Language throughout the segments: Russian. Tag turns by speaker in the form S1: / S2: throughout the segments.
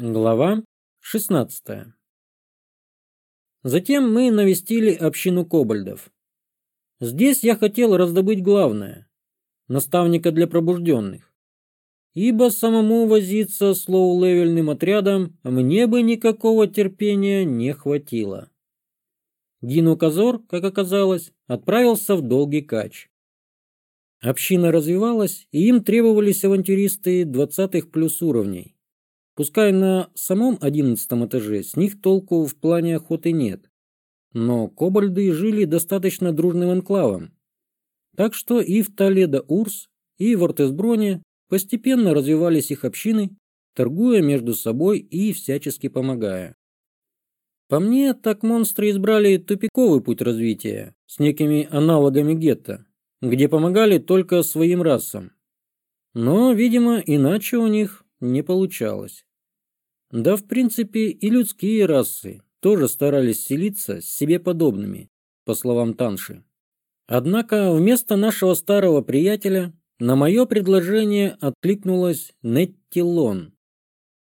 S1: Глава 16. Затем мы навестили общину кобальдов. Здесь я хотел раздобыть главное – наставника для пробужденных. Ибо самому возиться с лоу-левельным отрядом мне бы никакого терпения не хватило. Дину Козор, как оказалось, отправился в долгий кач. Община развивалась, и им требовались авантюристы 20 плюс уровней. Пускай на самом одиннадцатом этаже с них толку в плане охоты нет. Но кобальды жили достаточно дружным анклавом. Так что и в Толедо-Урс, и в Ортесброне постепенно развивались их общины, торгуя между собой и всячески помогая. По мне, так монстры избрали тупиковый путь развития с некими аналогами гетто, где помогали только своим расам. Но, видимо, иначе у них не получалось. Да, в принципе, и людские расы тоже старались селиться с себе подобными, по словам Танши. Однако вместо нашего старого приятеля на мое предложение откликнулась Неттилон.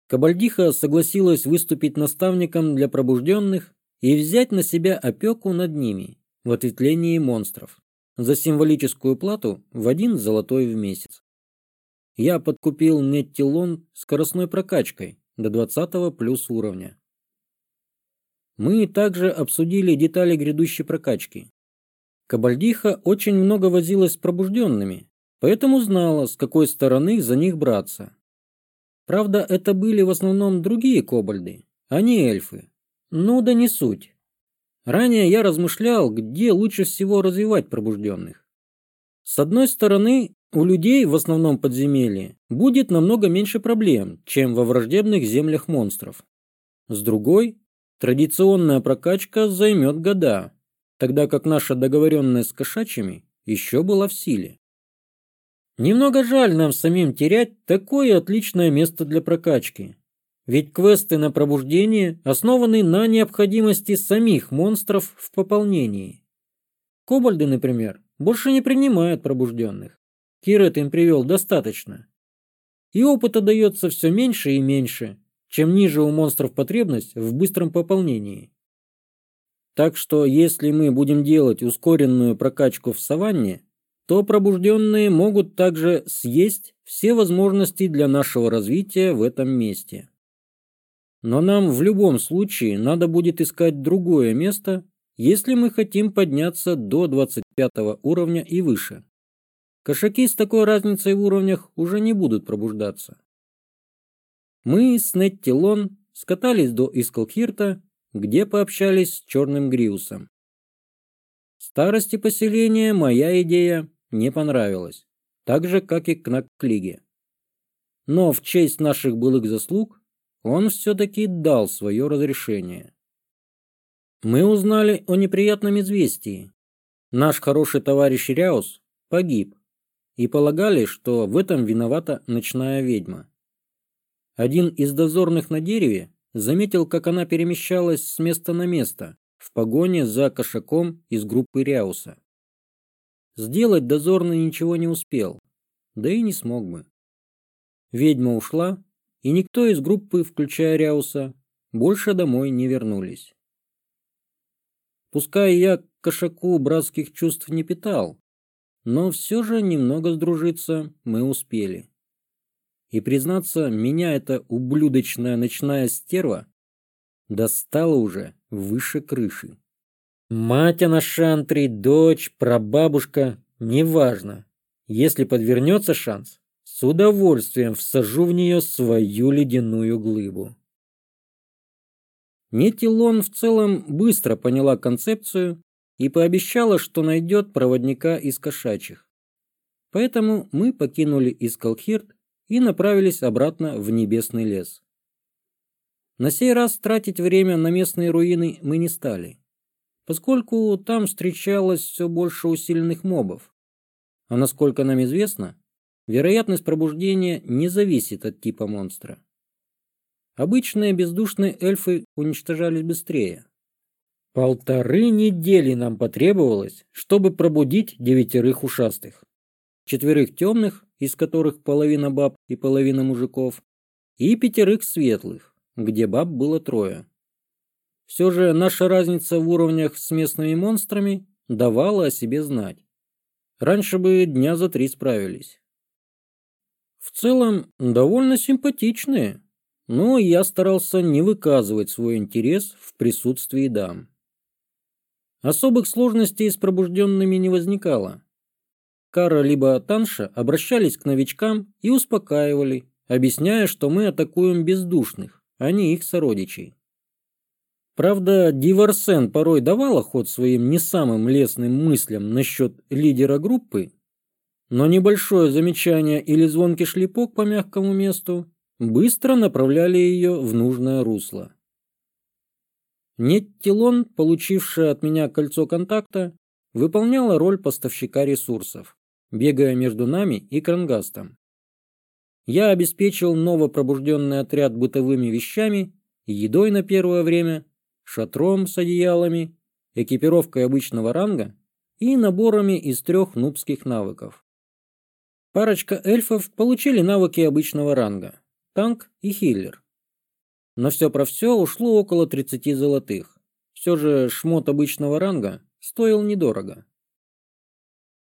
S1: Кабальдиха согласилась выступить наставником для пробужденных и взять на себя опеку над ними в ответвлении монстров за символическую плату в один золотой в месяц. Я подкупил Неттилон скоростной прокачкой, до 20 плюс уровня. Мы также обсудили детали грядущей прокачки. Кабальдиха очень много возилась с пробужденными, поэтому знала, с какой стороны за них браться. Правда, это были в основном другие кобальды, а не эльфы. Ну да не суть. Ранее я размышлял, где лучше всего развивать пробужденных. С одной стороны, у людей в основном подземелье будет намного меньше проблем, чем во враждебных землях монстров. С другой, традиционная прокачка займет года, тогда как наша договоренность с кошачьими еще была в силе. Немного жаль нам самим терять такое отличное место для прокачки, ведь квесты на пробуждение основаны на необходимости самих монстров в пополнении. Кобальды, например, больше не принимают пробужденных. Киротин привел достаточно. И опыта дается все меньше и меньше, чем ниже у монстров потребность в быстром пополнении. Так что если мы будем делать ускоренную прокачку в саванне, то пробужденные могут также съесть все возможности для нашего развития в этом месте. Но нам в любом случае надо будет искать другое место, если мы хотим подняться до 25 уровня и выше. Кошаки с такой разницей в уровнях уже не будут пробуждаться. Мы с Неттилон скатались до Искалхирта, где пообщались с Черным Гриусом. Старости поселения моя идея не понравилась, так же, как и Кнаклиге. Но в честь наших былых заслуг он все-таки дал свое разрешение. Мы узнали о неприятном известии. Наш хороший товарищ Ряус погиб и полагали, что в этом виновата ночная ведьма. Один из дозорных на дереве заметил, как она перемещалась с места на место в погоне за кошаком из группы Ряуса. Сделать дозорный ничего не успел, да и не смог бы. Ведьма ушла, и никто из группы, включая Ряуса, больше домой не вернулись. Пускай я к кошаку братских чувств не питал, но все же немного сдружиться мы успели. И, признаться, меня эта ублюдочная ночная стерва достала уже выше крыши. Мать она шантри, дочь, прабабушка, неважно. Если подвернется шанс, с удовольствием всажу в нее свою ледяную глыбу. Нетилон в целом быстро поняла концепцию и пообещала, что найдет проводника из кошачьих. Поэтому мы покинули Искалхирт и направились обратно в Небесный лес. На сей раз тратить время на местные руины мы не стали, поскольку там встречалось все больше усиленных мобов. А насколько нам известно, вероятность пробуждения не зависит от типа монстра. Обычные бездушные эльфы уничтожались быстрее, Полторы недели нам потребовалось, чтобы пробудить девятерых ушастых. Четверых темных, из которых половина баб и половина мужиков, и пятерых светлых, где баб было трое. Все же наша разница в уровнях с местными монстрами давала о себе знать. Раньше бы дня за три справились. В целом, довольно симпатичные, но я старался не выказывать свой интерес в присутствии дам. Особых сложностей с пробужденными не возникало. Кара либо Танша обращались к новичкам и успокаивали, объясняя, что мы атакуем бездушных, а не их сородичей. Правда, Диварсен порой давала ход своим не самым лестным мыслям насчет лидера группы, но небольшое замечание или звонкий шлепок по мягкому месту быстро направляли ее в нужное русло. Неттилон, получившая от меня кольцо контакта, выполняла роль поставщика ресурсов, бегая между нами и крангастом. Я обеспечил новопробужденный отряд бытовыми вещами, едой на первое время, шатром с одеялами, экипировкой обычного ранга и наборами из трех нубских навыков. Парочка эльфов получили навыки обычного ранга – танк и хиллер. Но все про все ушло около 30 золотых. Все же шмот обычного ранга стоил недорого.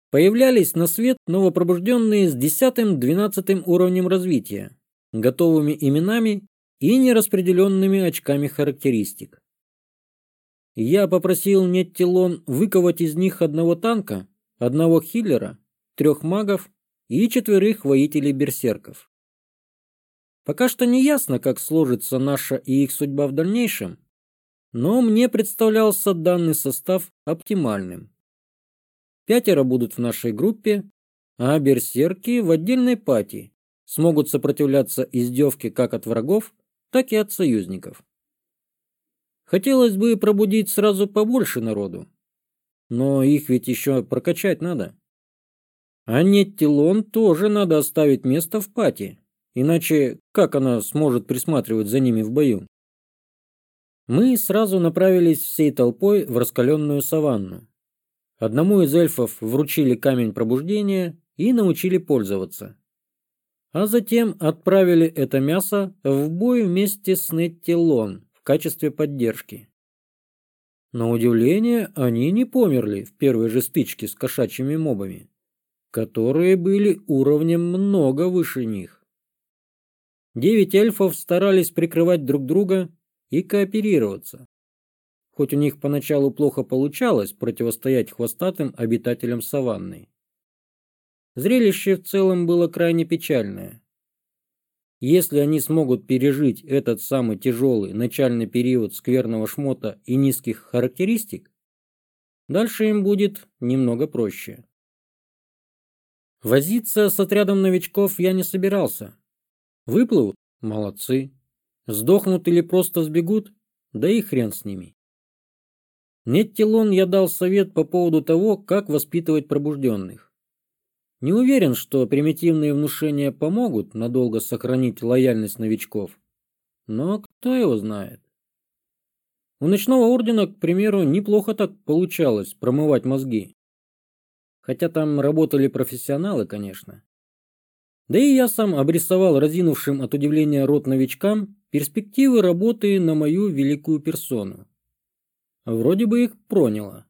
S1: Появлялись на свет новопробужденные с 10-12 уровнем развития, готовыми именами и нераспределенными очками характеристик. Я попросил Неттилон выковать из них одного танка, одного хиллера, трех магов и четверых воителей берсерков. Пока что не ясно, как сложится наша и их судьба в дальнейшем, но мне представлялся данный состав оптимальным. Пятеро будут в нашей группе, а берсерки в отдельной пати смогут сопротивляться издевке как от врагов, так и от союзников. Хотелось бы пробудить сразу побольше народу, но их ведь еще прокачать надо. А нет, Тилон тоже надо оставить место в пати, Иначе как она сможет присматривать за ними в бою? Мы сразу направились всей толпой в раскаленную саванну. Одному из эльфов вручили камень пробуждения и научили пользоваться. А затем отправили это мясо в бой вместе с Неттилон в качестве поддержки. На удивление, они не померли в первой же стычке с кошачьими мобами, которые были уровнем много выше них. Девять эльфов старались прикрывать друг друга и кооперироваться. Хоть у них поначалу плохо получалось противостоять хвостатым обитателям саванны. Зрелище в целом было крайне печальное. Если они смогут пережить этот самый тяжелый начальный период скверного шмота и низких характеристик, дальше им будет немного проще. Возиться с отрядом новичков я не собирался, Выплывут, Молодцы. Сдохнут или просто сбегут? Да и хрен с ними. Неттилон я дал совет по поводу того, как воспитывать пробужденных. Не уверен, что примитивные внушения помогут надолго сохранить лояльность новичков. Но кто его знает? У ночного ордена, к примеру, неплохо так получалось промывать мозги. Хотя там работали профессионалы, конечно. Да и я сам обрисовал разинувшим от удивления рот новичкам перспективы работы на мою великую персону. Вроде бы их проняло.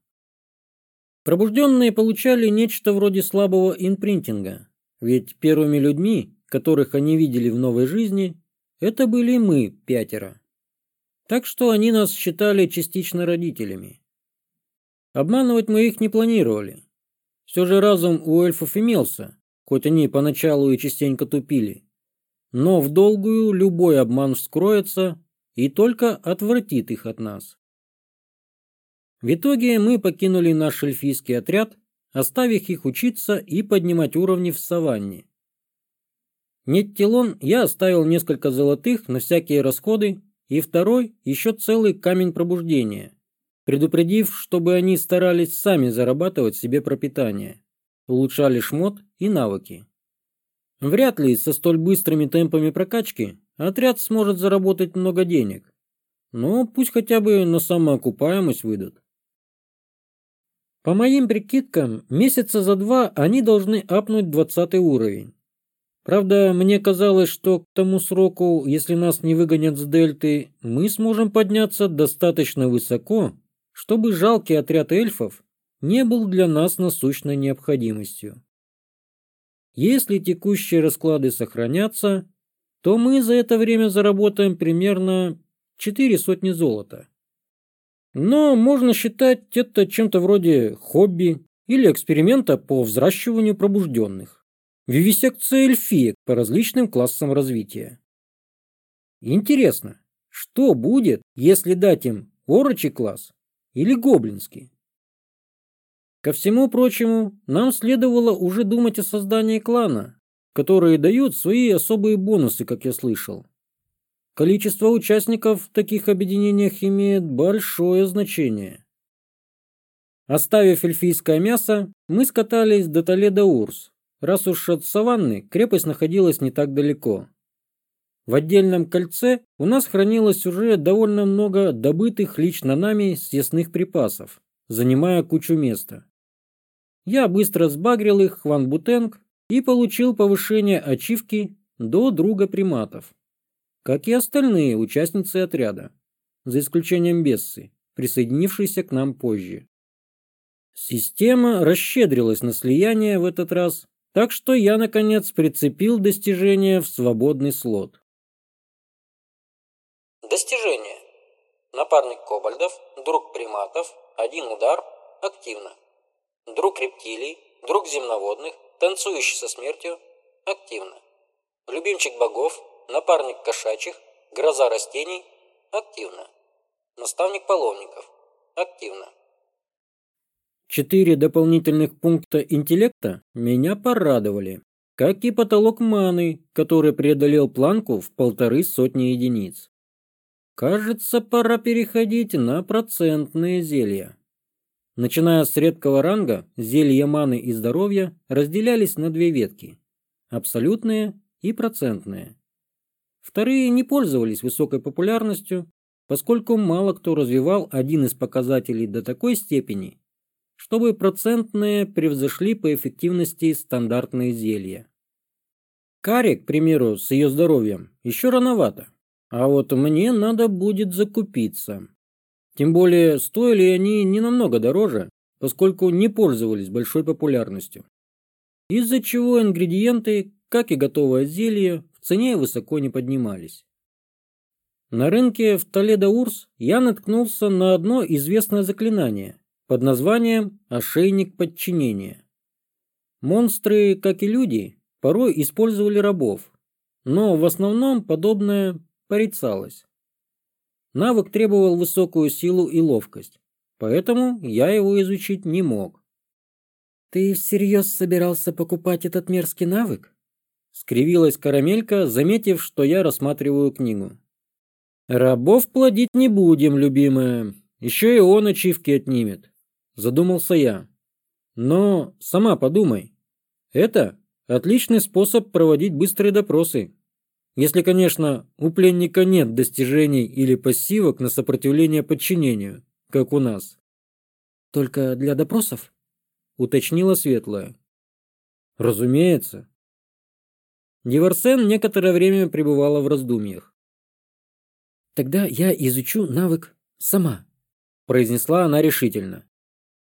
S1: Пробужденные получали нечто вроде слабого инпринтинга, ведь первыми людьми, которых они видели в новой жизни, это были мы пятеро. Так что они нас считали частично родителями. Обманывать мы их не планировали. Все же разум у эльфов имелся, хоть они поначалу и частенько тупили. Но в долгую любой обман вскроется и только отвратит их от нас. В итоге мы покинули наш эльфийский отряд, оставив их учиться и поднимать уровни в саванне. Неттилон я оставил несколько золотых на всякие расходы и второй еще целый камень пробуждения, предупредив, чтобы они старались сами зарабатывать себе пропитание улучшали шмот и навыки. Вряд ли со столь быстрыми темпами прокачки отряд сможет заработать много денег, но пусть хотя бы на самоокупаемость выйдут. По моим прикидкам, месяца за два они должны апнуть 20 уровень. Правда, мне казалось, что к тому сроку, если нас не выгонят с дельты, мы сможем подняться достаточно высоко, чтобы жалкий отряд эльфов не был для нас насущной необходимостью. Если текущие расклады сохранятся, то мы за это время заработаем примерно 4 сотни золота. Но можно считать это чем-то вроде хобби или эксперимента по взращиванию пробужденных, вивисекции эльфиек по различным классам развития. Интересно, что будет, если дать им орочий класс или гоблинский? Ко всему прочему, нам следовало уже думать о создании клана, которые дают свои особые бонусы, как я слышал. Количество участников в таких объединениях имеет большое значение. Оставив эльфийское мясо, мы скатались до Толедо-Урс, раз уж от саванны крепость находилась не так далеко. В отдельном кольце у нас хранилось уже довольно много добытых лично нами съестных припасов, занимая кучу места я быстро сбагрил их Хван Бутенг и получил повышение ачивки до друга приматов, как и остальные участницы отряда, за исключением Бессы, присоединившейся к нам позже. Система расщедрилась на слияние в этот раз, так что я, наконец, прицепил достижение в свободный слот.
S2: Достижение. Напарник кобальдов, друг приматов, один удар, активно друг рептилий, друг земноводных, танцующий со смертью, активно. Любимчик богов, напарник кошачьих, гроза растений, активно. Наставник паломников, активно.
S1: Четыре дополнительных пункта интеллекта меня порадовали, как и потолок маны, который преодолел планку в полторы сотни единиц. Кажется, пора переходить на процентные зелья начиная с редкого ранга, зелья маны и здоровья разделялись на две ветки – абсолютные и процентные. Вторые не пользовались высокой популярностью, поскольку мало кто развивал один из показателей до такой степени, чтобы процентные превзошли по эффективности стандартные зелья. Каре, к примеру, с ее здоровьем еще рановато, а вот мне надо будет закупиться. Тем более, стоили они не намного дороже, поскольку не пользовались большой популярностью. Из-за чего ингредиенты, как и готовое зелье, в цене высоко не поднимались. На рынке в Толедо-Урс я наткнулся на одно известное заклинание под названием «Ошейник подчинения». Монстры, как и люди, порой использовали рабов, но в основном подобное порицалось. Навык требовал высокую силу и ловкость, поэтому я его изучить не мог. «Ты всерьез собирался покупать этот мерзкий навык?» — скривилась карамелька, заметив, что я рассматриваю книгу. «Рабов плодить не будем, любимая. Еще и он ачивки отнимет», — задумался я. «Но сама подумай. Это отличный способ проводить быстрые допросы. Если, конечно, у пленника нет достижений или пассивок на сопротивление подчинению, как у нас. Только для допросов? Уточнила Светлая. Разумеется. Диверсен некоторое время пребывала в раздумьях. Тогда я изучу навык сама, произнесла она решительно.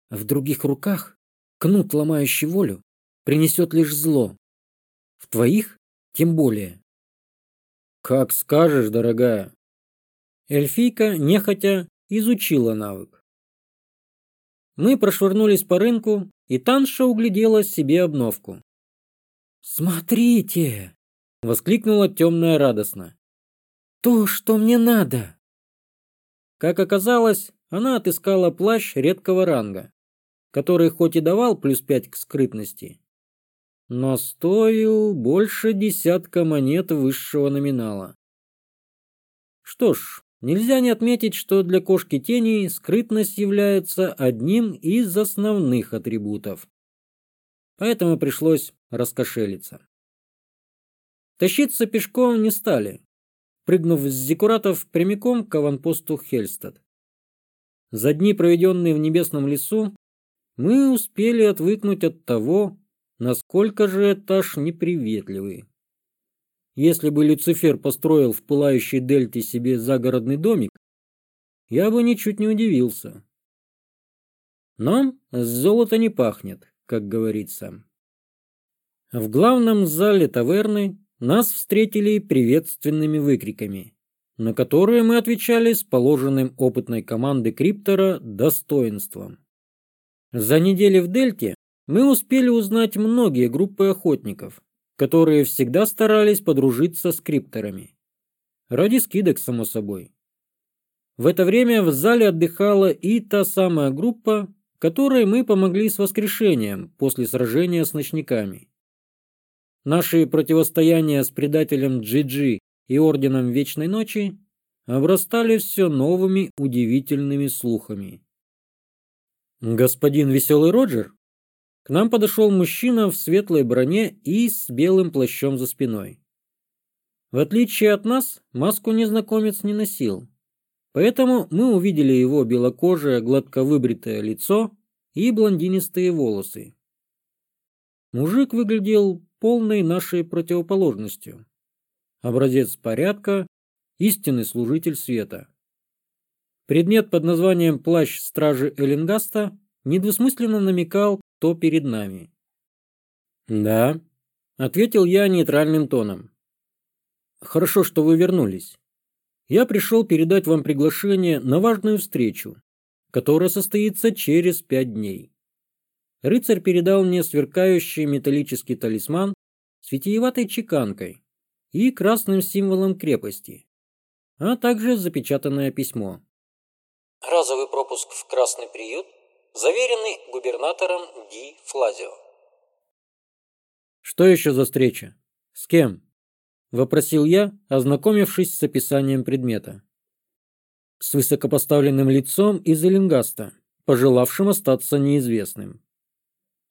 S1: В других руках кнут, ломающий волю, принесет лишь зло. В твоих тем более. «Как скажешь, дорогая». Эльфийка нехотя изучила навык. Мы прошвырнулись по рынку, и Танша углядела себе обновку. «Смотрите!» — воскликнула темная радостно. «То, что мне надо!» Как оказалось, она отыскала плащ редкого ранга, который хоть и давал плюс пять к скрытности, настою больше десятка монет высшего номинала. Что ж, нельзя не отметить, что для кошки тени скрытность является одним из основных атрибутов. Поэтому пришлось раскошелиться. Тащиться пешком не стали, прыгнув с зекуратов прямиком к аванпосту Хельстад. За дни, проведенные в небесном лесу, мы успели отвыкнуть от того, Насколько же этаж неприветливый. Если бы Люцифер построил в пылающей дельте себе загородный домик, я бы ничуть не удивился. Но с золота не пахнет, как говорится. В главном зале таверны нас встретили приветственными выкриками, на которые мы отвечали с положенным опытной команды Криптора достоинством. За неделю в Дельте мы успели узнать многие группы охотников, которые всегда старались подружиться с крипторами. Ради скидок, само собой. В это время в зале отдыхала и та самая группа, которой мы помогли с воскрешением после сражения с ночниками. Наши противостояния с предателем Джиджи и Орденом Вечной Ночи обрастали все новыми удивительными слухами. «Господин Веселый Роджер?» К нам подошел мужчина в светлой броне и с белым плащом за спиной. В отличие от нас, маску незнакомец не носил. Поэтому мы увидели его белокожее, гладко выбритое лицо и блондинистые волосы. Мужик выглядел полной нашей противоположностью. Образец порядка, истинный служитель света. Предмет под названием «Плащ стражи Эллингаста» недвусмысленно намекал что перед нами. Да, ответил я нейтральным тоном. Хорошо, что вы вернулись. Я пришел передать вам приглашение на важную встречу, которая состоится через пять дней. Рыцарь передал мне сверкающий металлический талисман с витиеватой чеканкой и красным символом крепости, а также запечатанное письмо.
S2: Разовый пропуск в красный приют заверенный губернатором Ди Флазио.
S1: «Что еще за встреча? С кем?» – вопросил я, ознакомившись с описанием предмета. С высокопоставленным лицом из Эллингаста, пожелавшим остаться неизвестным.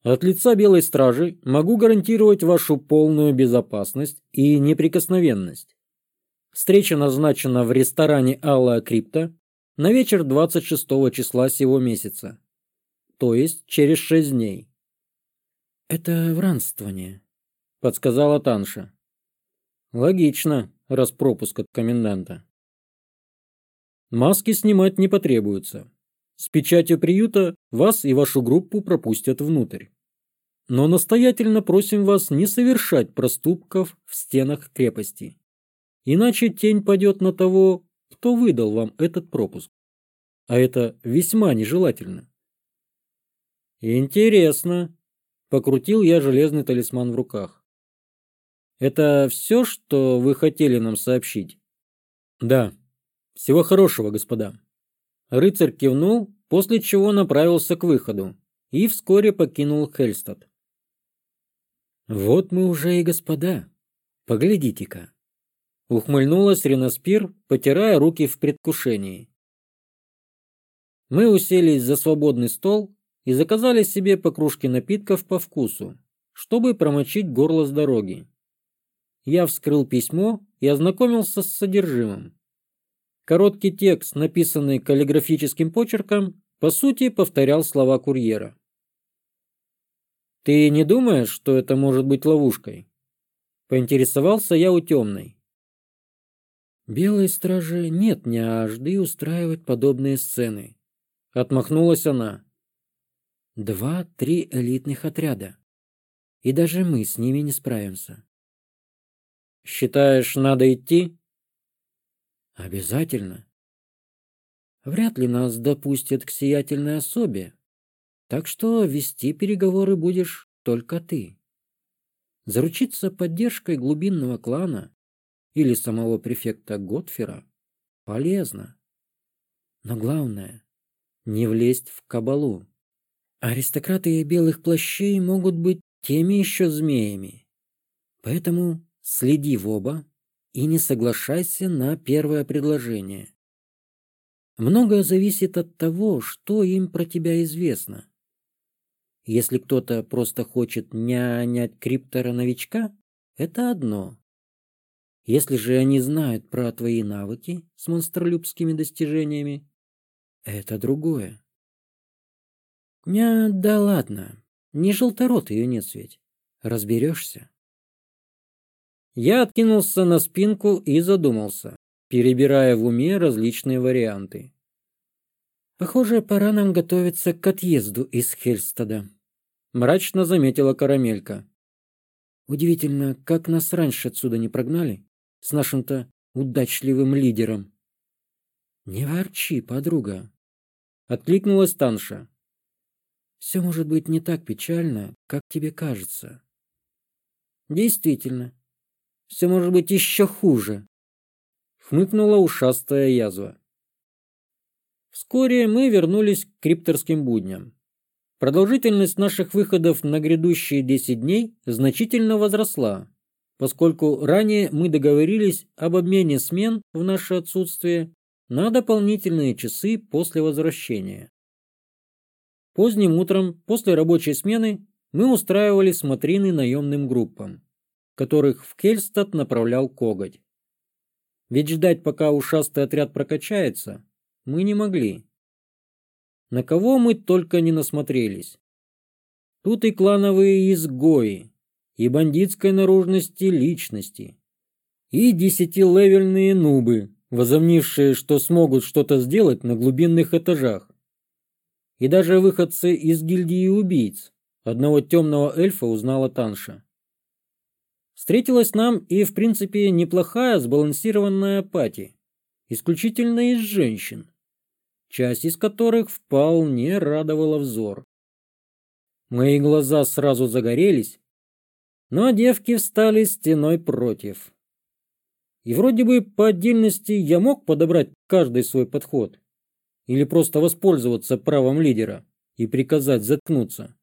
S1: От лица Белой Стражи могу гарантировать вашу полную безопасность и неприкосновенность. Встреча назначена в ресторане «Алая крипта» на вечер 26 числа сего месяца то есть через шесть дней». «Это вранствование», — подсказала Танша. «Логично, раз пропуск от коменданта». «Маски снимать не потребуется. С печатью приюта вас и вашу группу пропустят внутрь. Но настоятельно просим вас не совершать проступков в стенах крепости. Иначе тень падет на того, кто выдал вам этот пропуск. А это весьма нежелательно». «Интересно!» — покрутил я железный талисман в руках. «Это все, что вы хотели нам сообщить?» «Да. Всего хорошего, господа». Рыцарь кивнул, после чего направился к выходу и вскоре покинул Хельстад. «Вот мы уже и господа. Поглядите-ка!» Ухмыльнулась Ренаспир, потирая руки в предвкушении. Мы уселись за свободный стол, и заказали себе по кружке напитков по вкусу, чтобы промочить горло с дороги. Я вскрыл письмо и ознакомился с содержимым. Короткий текст, написанный каллиграфическим почерком, по сути повторял слова курьера. «Ты не думаешь, что это может быть ловушкой?» Поинтересовался я у темной. «Белой страже нет неажды устраивать подобные сцены», — отмахнулась она два-три элитных отряда. И даже мы с ними не справимся. Считаешь, надо идти? Обязательно. Вряд ли нас допустят к сиятельной особе, так что вести переговоры будешь только ты. Заручиться поддержкой глубинного клана или самого префекта Готфера полезно. Но главное — не влезть в кабалу. Аристократы белых плащей могут быть теми еще змеями. Поэтому следи в оба и не соглашайся на первое предложение. Многое зависит от того, что им про тебя известно. Если кто-то просто хочет нянять криптора-новичка, это одно. Если же они знают про твои навыки с монстролюбскими достижениями, это другое. «Не, да ладно. Не желторот ее нет ведь. Разберешься». Я откинулся на спинку и задумался, перебирая в уме различные варианты. «Похоже, пора нам готовиться к отъезду из Хельстада», — мрачно заметила Карамелька. «Удивительно, как нас раньше отсюда не прогнали, с нашим-то удачливым лидером». «Не ворчи, подруга», — откликнулась Танша все может быть не так печально, как тебе кажется. Действительно, все может быть еще хуже. Хмыкнула ушастая язва. Вскоре мы вернулись к крипторским будням. Продолжительность наших выходов на грядущие 10 дней значительно возросла, поскольку ранее мы договорились об обмене смен в наше отсутствие на дополнительные часы после возвращения. Поздним утром, после рабочей смены, мы устраивали смотрины наемным группам, которых в Кельстад направлял Коготь. Ведь ждать, пока ушастый отряд прокачается, мы не могли. На кого мы только не насмотрелись. Тут и клановые изгои, и бандитской наружности личности, и десятилевельные нубы, возомнившие, что смогут что-то сделать на глубинных этажах, и даже выходцы из гильдии убийц, одного темного эльфа узнала Танша. Встретилась нам и, в принципе, неплохая сбалансированная пати, исключительно из женщин, часть из которых вполне радовала взор. Мои глаза сразу загорелись, но девки встали стеной против. И вроде бы по отдельности я мог подобрать каждый свой подход – или просто воспользоваться правом лидера и приказать заткнуться.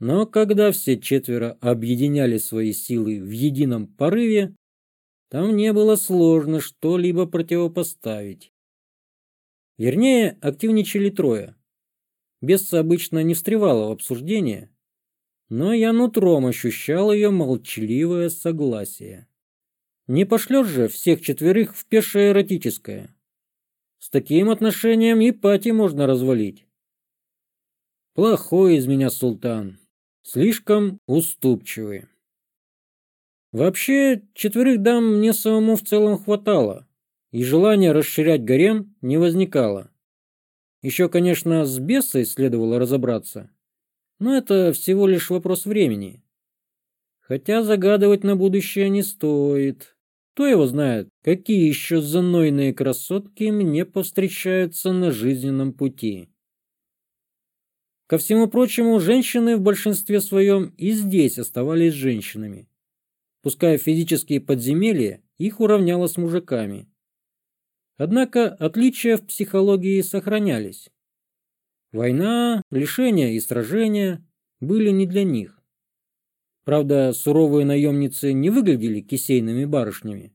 S1: Но когда все четверо объединяли свои силы в едином порыве, там не было сложно что-либо противопоставить. Вернее, активничали трое. Бесса обычно не встревала в обсуждение, но я нутром ощущал ее молчаливое согласие. Не пошлешь же всех четверых в пешее эротическое. С таким отношением и Пати можно развалить. Плохой из меня султан. Слишком уступчивый. Вообще, четверых дам мне самому в целом хватало, и желания расширять гарем не возникало. Еще, конечно, с бесой следовало разобраться, но это всего лишь вопрос времени. Хотя загадывать на будущее не стоит. Кто его знает, какие еще занойные красотки мне повстречаются на жизненном пути. Ко всему прочему, женщины в большинстве своем и здесь оставались женщинами. Пуская физические подземелья, их уравняло с мужиками. Однако отличия в психологии сохранялись. Война, лишения и сражения были не для них. Правда, суровые наемницы не выглядели кисейными барышнями.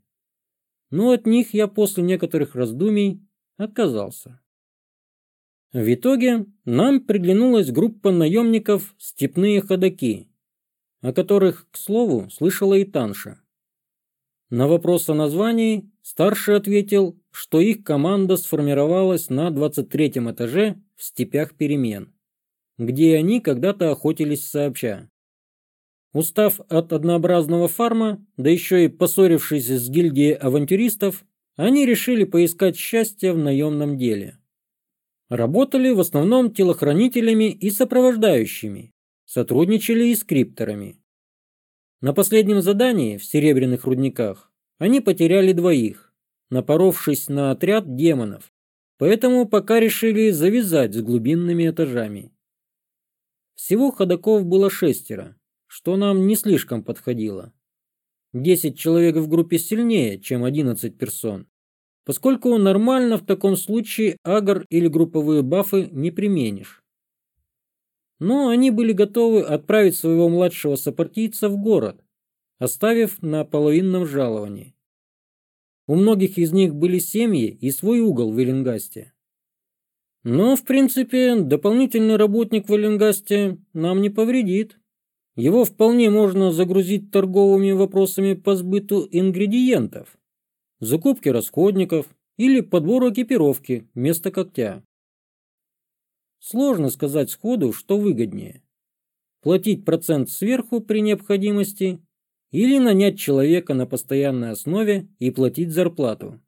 S1: Но от них я после некоторых раздумий отказался. В итоге нам приглянулась группа наемников «Степные ходаки», о которых, к слову, слышала и Танша. На вопрос о названии старший ответил, что их команда сформировалась на 23 этаже в степях перемен, где они когда-то охотились сообща. Устав от однообразного фарма, да еще и поссорившись с гильдией авантюристов, они решили поискать счастье в наемном деле. Работали в основном телохранителями и сопровождающими, сотрудничали и скрипторами. На последнем задании в серебряных рудниках они потеряли двоих, напоровшись на отряд демонов, поэтому пока решили завязать с глубинными этажами. Всего ходаков было шестеро – что нам не слишком подходило. 10 человек в группе сильнее, чем 11 персон. Поскольку нормально в таком случае агр или групповые бафы не применишь. Но они были готовы отправить своего младшего сопартийца в город, оставив на половинном жаловании. У многих из них были семьи и свой угол в Эллингасте. Но, в принципе, дополнительный работник в Эллингасте нам не повредит. Его вполне можно загрузить торговыми вопросами по сбыту ингредиентов, закупки расходников или подбору экипировки вместо когтя. Сложно сказать сходу, что выгоднее. Платить процент сверху при необходимости или нанять человека на постоянной основе и платить зарплату.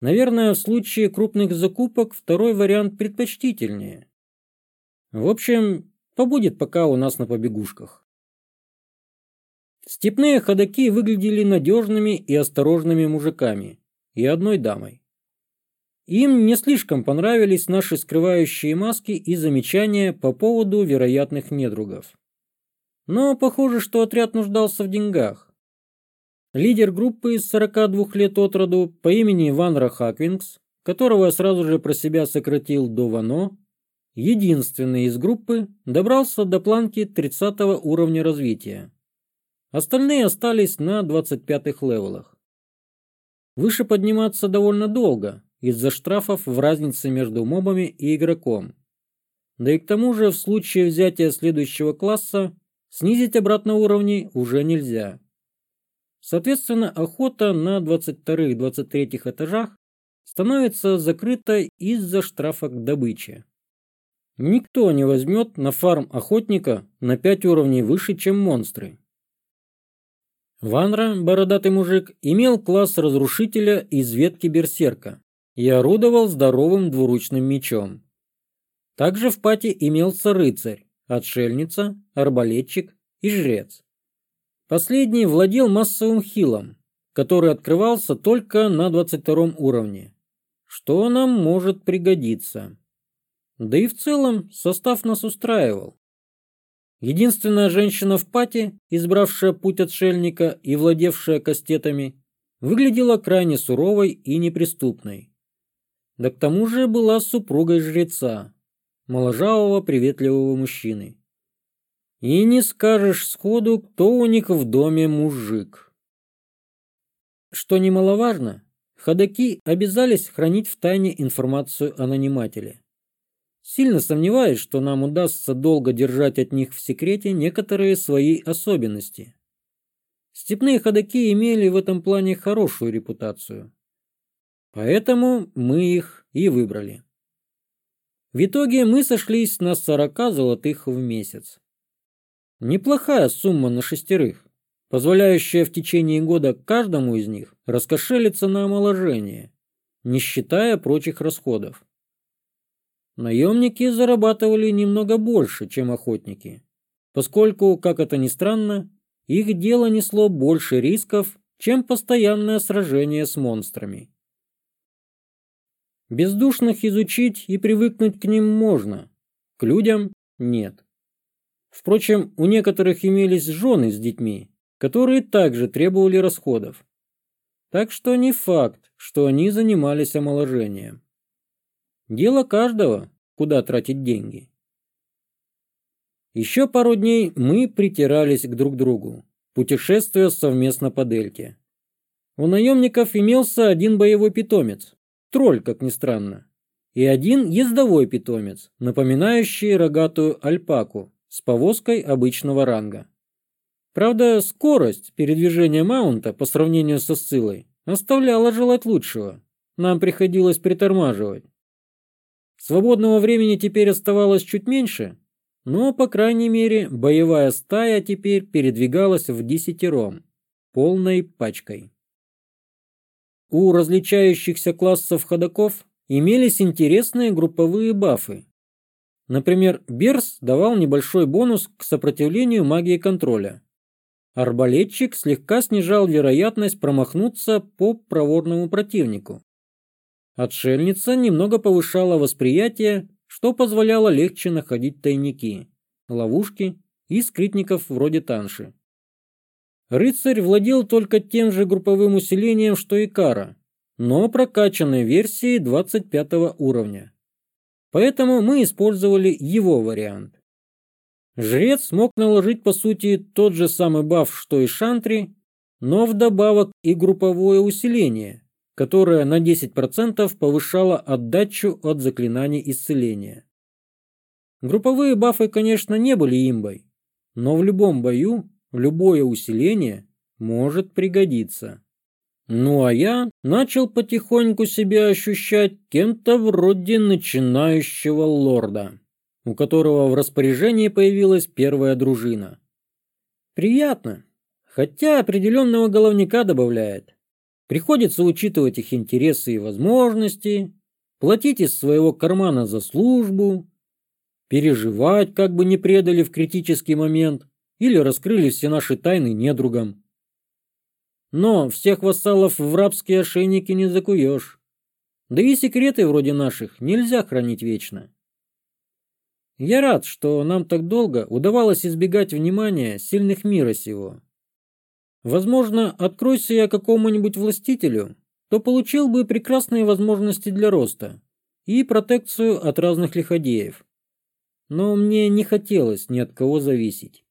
S1: Наверное, в случае крупных закупок второй вариант предпочтительнее. В общем, Побудет пока у нас на побегушках. Степные ходаки выглядели надежными и осторожными мужиками и одной дамой. Им не слишком понравились наши скрывающие маски и замечания по поводу вероятных недругов. Но похоже, что отряд нуждался в деньгах. Лидер группы из 42 лет от роду по имени Ванра Хаквингс, которого я сразу же про себя сократил до Вано, единственный из группы, добрался до планки 30 уровня развития. Остальные остались на 25-х левелах. Выше подниматься довольно долго, из-за штрафов в разнице между мобами и игроком. Да и к тому же в случае взятия следующего класса снизить обратно уровни уже нельзя. Соответственно, охота на 22-23 этажах становится закрытой из-за штрафа к добыче. Никто не возьмет на фарм охотника на пять уровней выше, чем монстры. Ванра, бородатый мужик, имел класс разрушителя из ветки берсерка и орудовал здоровым двуручным мечом. Также в пати имелся рыцарь, отшельница, арбалетчик и жрец. Последний владел массовым хилом, который открывался только на 22 уровне, что нам может пригодиться. Да и в целом состав нас устраивал. Единственная женщина в пати, избравшая путь отшельника и владевшая кастетами, выглядела крайне суровой и неприступной. Да к тому же была супругой жреца, моложавого приветливого мужчины. И не скажешь сходу, кто у них в доме мужик. Что немаловажно, ходаки обязались хранить в тайне информацию о нанимателе сильно сомневаюсь, что нам удастся долго держать от них в секрете некоторые свои особенности. Степные ходаки имели в этом плане хорошую репутацию. Поэтому мы их и выбрали. В итоге мы сошлись на 40 золотых в месяц. Неплохая сумма на шестерых, позволяющая в течение года каждому из них раскошелиться на омоложение, не считая прочих расходов. Наемники зарабатывали немного больше, чем охотники, поскольку, как это ни странно, их дело несло больше рисков, чем постоянное сражение с монстрами. Бездушных изучить и привыкнуть к ним можно, к людям – нет. Впрочем, у некоторых имелись жены с детьми, которые также требовали расходов. Так что не факт, что они занимались омоложением. Дело каждого, куда тратить деньги. Еще пару дней мы притирались к друг другу, путешествуя совместно по дельте. У наемников имелся один боевой питомец, тролль, как ни странно, и один ездовой питомец, напоминающий рогатую альпаку с повозкой обычного ранга. Правда, скорость передвижения маунта по сравнению со ссылой оставляла желать лучшего. Нам приходилось притормаживать. Свободного времени теперь оставалось чуть меньше, но, по крайней мере, боевая стая теперь передвигалась в десятером, полной пачкой. У различающихся классов ходоков имелись интересные групповые бафы. Например, Берс давал небольшой бонус к сопротивлению магии контроля. Арбалетчик слегка снижал вероятность промахнуться по проворному противнику. Отшельница немного повышала восприятие, что позволяло легче находить тайники, ловушки и скрытников вроде Танши. Рыцарь владел только тем же групповым усилением, что и Кара, но прокачанной версией 25 уровня. Поэтому мы использовали его вариант. Жрец смог наложить по сути тот же самый баф, что и Шантри, но вдобавок и групповое усиление, которая на 10% повышала отдачу от заклинаний исцеления. Групповые бафы, конечно, не были имбой, но в любом бою любое усиление может пригодиться. Ну а я начал потихоньку себя ощущать кем-то вроде начинающего лорда, у которого в распоряжении появилась первая дружина. Приятно, хотя определенного головника добавляет. Приходится учитывать их интересы и возможности, платить из своего кармана за службу, переживать, как бы не предали в критический момент или раскрыли все наши тайны недругам. Но всех вассалов в рабские ошейники не закуешь. Да и секреты вроде наших нельзя хранить вечно. Я рад, что нам так долго удавалось избегать внимания сильных мира сего Возможно, откройся я какому-нибудь властителю, то получил бы прекрасные возможности для роста и протекцию от разных лиходеев. Но мне не хотелось ни от кого зависеть.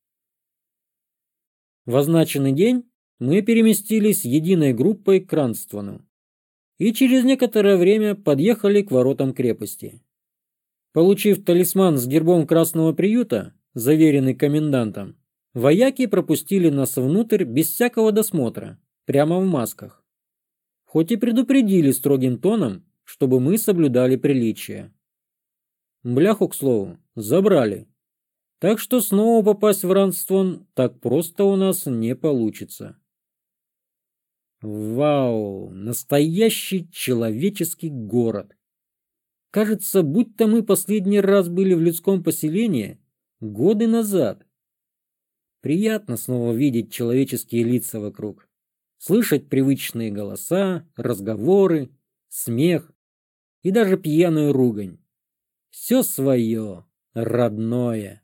S1: В означенный день мы переместились единой группой к Кранствану и через некоторое время подъехали к воротам крепости. Получив талисман с гербом красного приюта, заверенный комендантом, Вояки пропустили нас внутрь без всякого досмотра, прямо в масках. Хоть и предупредили строгим тоном, чтобы мы соблюдали приличие. Бляху, к слову, забрали. Так что снова попасть в Ранствон так просто у нас не получится. Вау, настоящий человеческий город. Кажется, будто мы последний раз были в людском поселении годы назад. Приятно снова видеть человеческие лица вокруг, слышать привычные голоса, разговоры, смех и даже пьяную ругань. Все свое, родное.